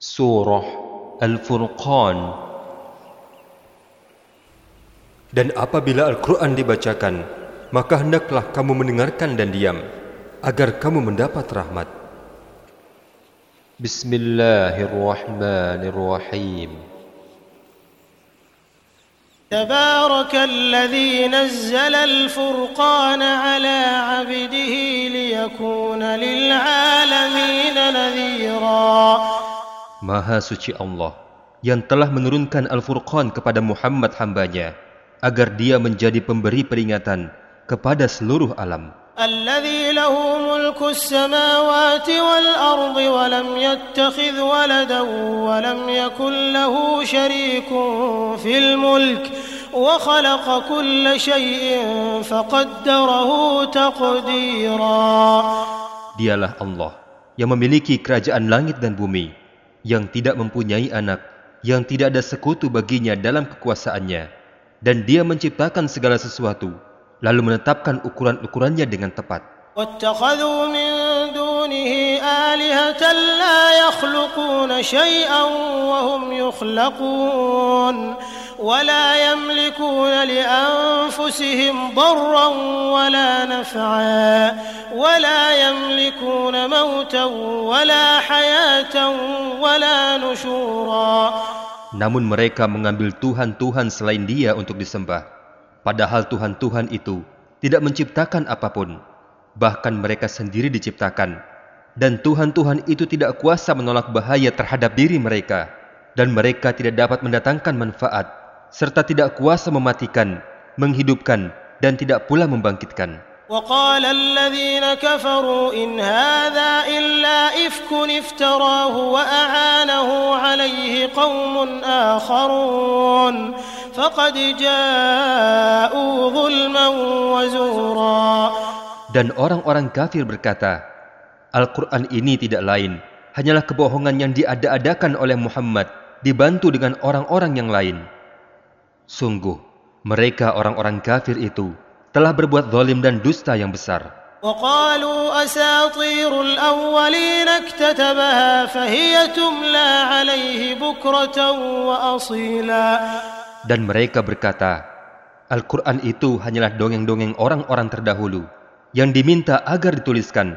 Surah Al-Furqan Dan apabila Al-Quran dibacakan, maka hendaklah kamu mendengarkan dan diam, agar kamu mendapat rahmat. Bismillahirrahmanirrahim تبارك الذي نزل الفرقان على عبده ليكون للعالمين نذيرا Maha suci Allah yang telah menurunkan Al-Furqan kepada Muhammad hambanya agar dia menjadi pemberi peringatan kepada seluruh alam. الذي له ملك السماوات والأرض ولم يتخذ ولدا ولم يكن له شريك في الملك وخلق كل شيء فقدره تقديرا Dialah Allah yang memiliki kerajaan langit dan bumi, yang tidak mempunyai anak, yang tidak ada sekutu baginya dalam kekuasaannya, dan dia menciptakan segala sesuatu, lalu menetapkan ukuran-ukurannya dengan tepat. واتخذوا من دونه آلهة لا يخلقون شيئا وهم يخلقون ولا يملكون لأنفسهم ضرا ولا نفعا ولا يملكون موتا ولا حياة ولا نشورا Namun mereka mengambil Tuhan-Tuhan selain dia untuk disembah. Padahal Tuhan-Tuhan itu tidak menciptakan apapun. Bahkan mereka sendiri diciptakan. Dan Tuhan-Tuhan itu tidak kuasa menolak bahaya terhadap diri mereka. Dan mereka tidak dapat mendatangkan manfaat. Serta tidak kuasa mematikan, menghidupkan, dan tidak pula membangkitkan. وقال الذين كفروا إن هذا إلا إفك افتراه وأعانه عليه قوم آخرون فقد جاءوا ظلما وزورا Dan orang-orang kafir berkata, Al-Quran ini tidak lain, hanyalah kebohongan yang diada-adakan oleh Muhammad, dibantu dengan orang-orang yang lain. Sungguh, mereka orang-orang kafir itu telah berbuat zalim dan dusta yang besar. وقالوا أساطير الأولين اكتتبها فهي تملى عليه بكرة وأصيلا Dan mereka berkata, Al-Quran itu hanyalah dongeng-dongeng orang-orang terdahulu yang diminta agar dituliskan.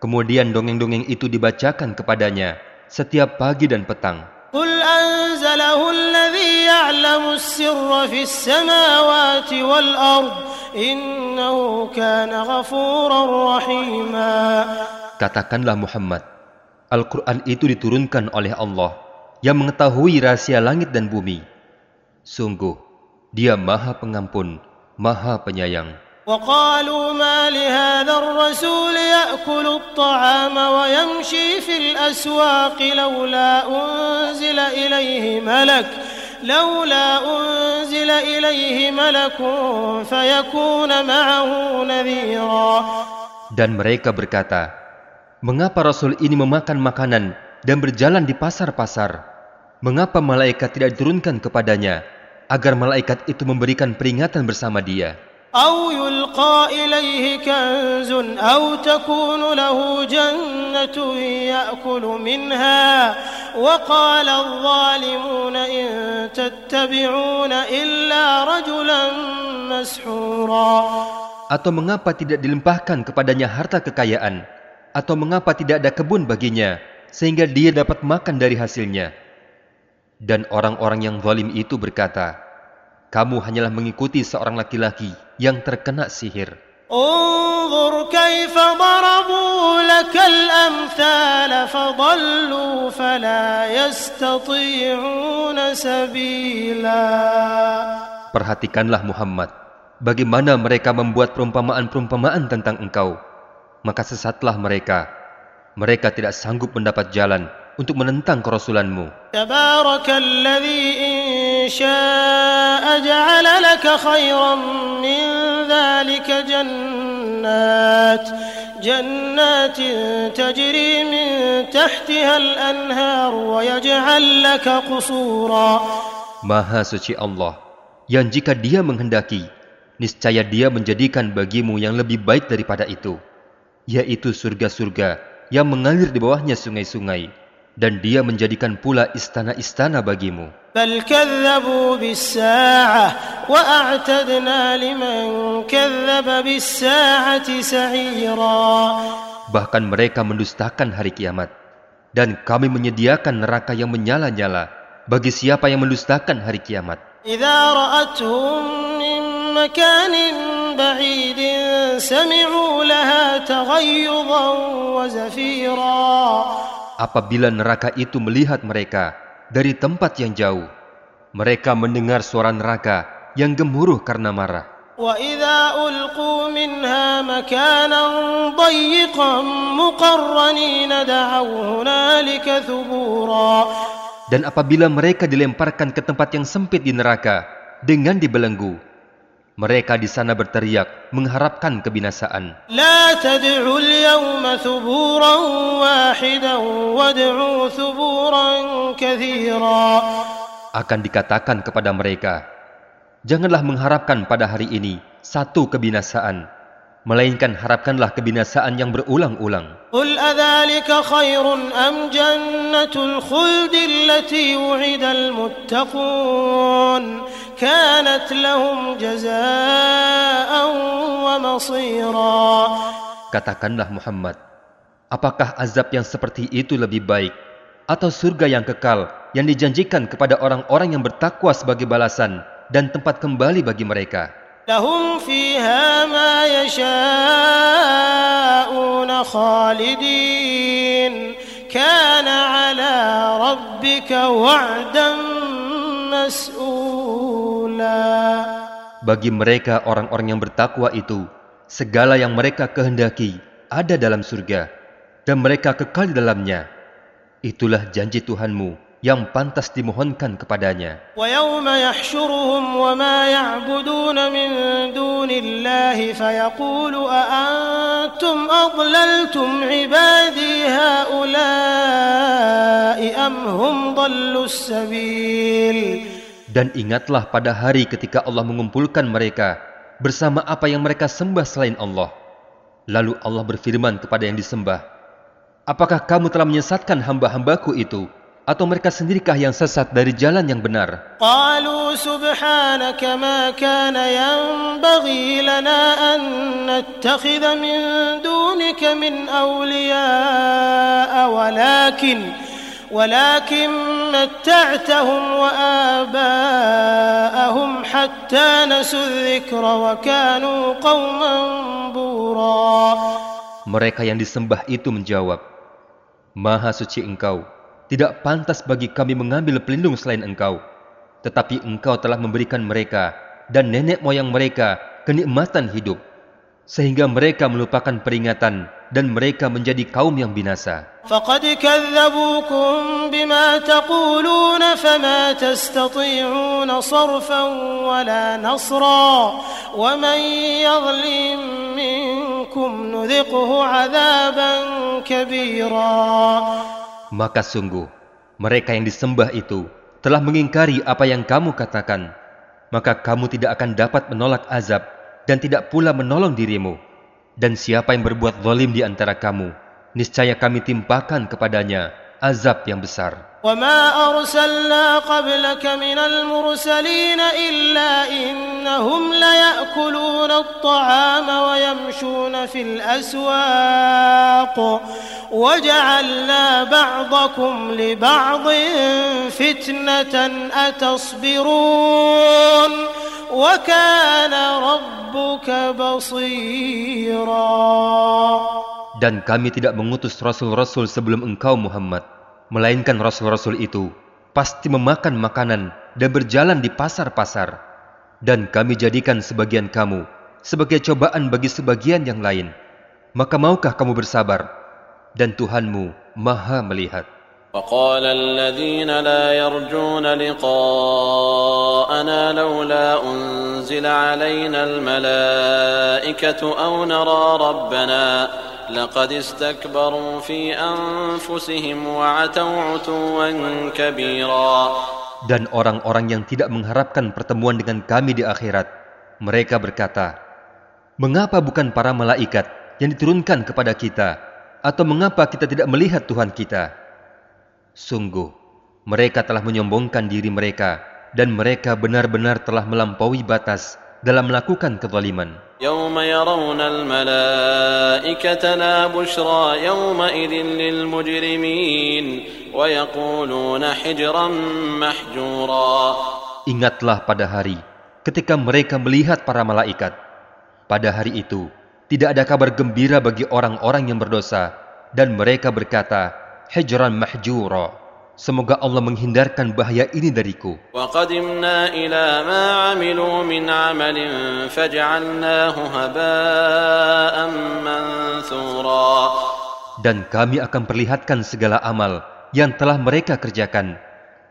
Kemudian dongeng-dongeng itu dibacakan kepadanya setiap pagi dan petang. قل أنزله الذي يعلم السر في السماوات والأرض إنه كان غفورا رحيما Katakanlah Muhammad, Al-Quran itu diturunkan oleh Allah yang mengetahui rahasia langit dan bumi. Sungguh, dia maha pengampun, maha penyayang. وقالوا ما لهذا الرسول يأكل الطعام ويمشي في الأسواق لولا أنزل إليه ملك لولا أنزل إليه ملك فيكون معه نذيرا Dan mereka berkata, Mengapa Rasul ini memakan makanan dan berjalan di pasar-pasar? Mengapa malaikat tidak diturunkan kepadanya, agar malaikat itu memberikan peringatan bersama dia? أو يلقى إليه كنز أو تكون له جنة يأكل منها وقال الظالمون إن تتبعون إلا رجلا مسحورا Atau mengapa tidak dilimpahkan kepadanya harta kekayaan? Atau mengapa tidak ada kebun baginya, sehingga dia dapat makan dari hasilnya? Dan orang-orang yang zalim itu berkata, Kamu hanyalah mengikuti seorang laki-laki yang terkena sihir. انظر كيف ضربوا لك الأمثال فضلوا فلا يستطيعون سبيلا Perhatikanlah Muhammad, bagaimana mereka membuat perumpamaan-perumpamaan tentang engkau. Maka sesatlah mereka. Mereka tidak sanggup mendapat jalan untuk menentang kerasulanmu. تبارك الذي إن شاء جعل لك خيرا من ذلك جنات جنات تجري من تحتها الأنهار ويجعل لك قصورا Maha suci Allah, yang jika dia menghendaki, niscaya dia menjadikan bagimu yang lebih baik daripada itu, yaitu surga-surga yang mengalir di bawahnya sungai-sungai, dan dia menjadikan pula istana-istana bagimu. بل كذبوا بالساعة وأعتدنا لمن كذب بالساعة سعيرا Bahkan mereka mendustakan hari kiamat. Dan kami menyediakan neraka yang menyala-nyala bagi siapa yang mendustakan hari kiamat. إذا رأتهم من مكان بعيد سمعوا لها تغيظا وزفيرا Apabila neraka itu melihat mereka dari tempat yang jauh, mereka mendengar suara neraka yang gemuruh karena marah. وإذا ألقوا منها مكانا ضيقا مقرنين دعوا هنالك ثبورا Dan apabila mereka dilemparkan ke tempat yang sempit di neraka dengan dibelenggu, mereka di sana berteriak, mengharapkan kebinasaan. Akan dikatakan kepada mereka, Janganlah mengharapkan pada hari ini satu kebinasaan, melainkan harapkanlah kebinasaan yang berulang-ulang. قل أذلك خير أم جنة الخلد التي وعد المتقون كانت لهم جزاء ومصيرا Katakanlah Muhammad, apakah azab yang seperti itu lebih baik atau surga yang kekal yang dijanjikan kepada orang-orang yang bertakwa sebagai balasan dan tempat kembali bagi mereka? لهم فيها ما يشاءون خالدين كان على ربك وعدا مسؤولا Bagi mereka orang-orang yang bertakwa itu, segala yang mereka kehendaki ada dalam surga, dan mereka kekal di dalamnya. Itulah janji Tuhanmu yang pantas dimohonkan kepadanya. ويوم يحشرهم وما يعبدون من دون الله فيقول أأنتم أضللتم عبادي هؤلاء أم هم ضلوا السبيل dan ingatlah pada hari ketika Allah mengumpulkan mereka bersama apa yang mereka sembah selain Allah. Lalu Allah berfirman kepada yang disembah, Apakah kamu telah menyesatkan hamba-hambaku itu? Atau mereka sendirikah yang sesat dari jalan yang benar? Mereka متعتهم وآباءهم حتى نسوا الذكر وكانوا قوما بورا Mereka yang disembah itu menjawab, Maha suci engkau, tidak pantas bagi kami mengambil pelindung selain engkau. Tetapi engkau telah memberikan mereka dan nenek moyang mereka kenikmatan hidup. sehingga mereka melupakan peringatan dan mereka menjadi kaum yang binasa. Maka sungguh, mereka yang disembah itu telah mengingkari apa yang kamu katakan. Maka kamu tidak akan dapat menolak azab dan tidak pula menolong dirimu. Dan siapa yang berbuat zalim di antara kamu, niscaya kami timpakan kepadanya azab yang besar. fitnatan atasbirun wa kana dan kami tidak mengutus rasul-rasul sebelum engkau Muhammad, melainkan rasul-rasul itu pasti memakan makanan dan berjalan di pasar-pasar. Dan kami jadikan sebagian kamu sebagai cobaan bagi sebagian yang lain. Maka maukah kamu bersabar? Dan Tuhanmu maha melihat. وقال الذين لا يرجون لقاءنا لولا أنزل علينا الملائكة أو نرى ربنا لقد استكبروا في أنفسهم وعتوا عتوا كبيرا Dan orang-orang yang tidak mengharapkan pertemuan dengan kami di akhirat, mereka berkata, Mengapa bukan para malaikat yang diturunkan kepada kita? Atau mengapa kita tidak melihat Tuhan kita? Sungguh, mereka telah menyombongkan diri mereka dan mereka benar-benar telah melampaui batas dalam melakukan kezaliman. Ingatlah pada hari ketika mereka melihat para malaikat. Pada hari itu, tidak ada kabar gembira bagi orang-orang yang berdosa dan mereka berkata, Hijran mahjura. Semoga Allah menghindarkan bahaya ini dariku. وقدمنا إلى ما عملوا من عمل فجعلناه هباء منثورا Dan kami akan perlihatkan segala amal yang telah mereka kerjakan.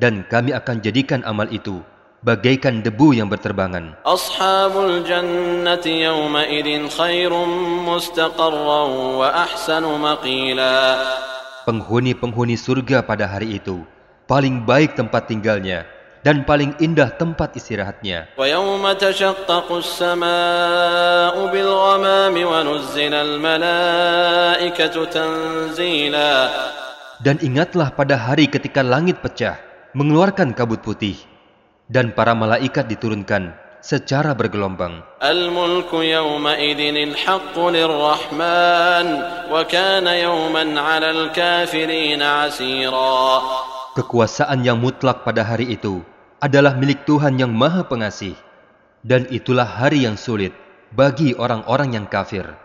Dan kami akan jadikan amal itu bagaikan debu yang berterbangan. أصحاب الجنة يومئذ خير مستقرا وأحسن مقيلا penghuni-penghuni surga pada hari itu, paling baik tempat tinggalnya, dan paling indah tempat istirahatnya. Dan ingatlah pada hari ketika langit pecah, mengeluarkan kabut putih, dan para malaikat diturunkan, secara bergelombang. Kekuasaan yang mutlak pada hari itu adalah milik Tuhan yang Maha Pengasih dan itulah hari yang sulit bagi orang-orang yang kafir.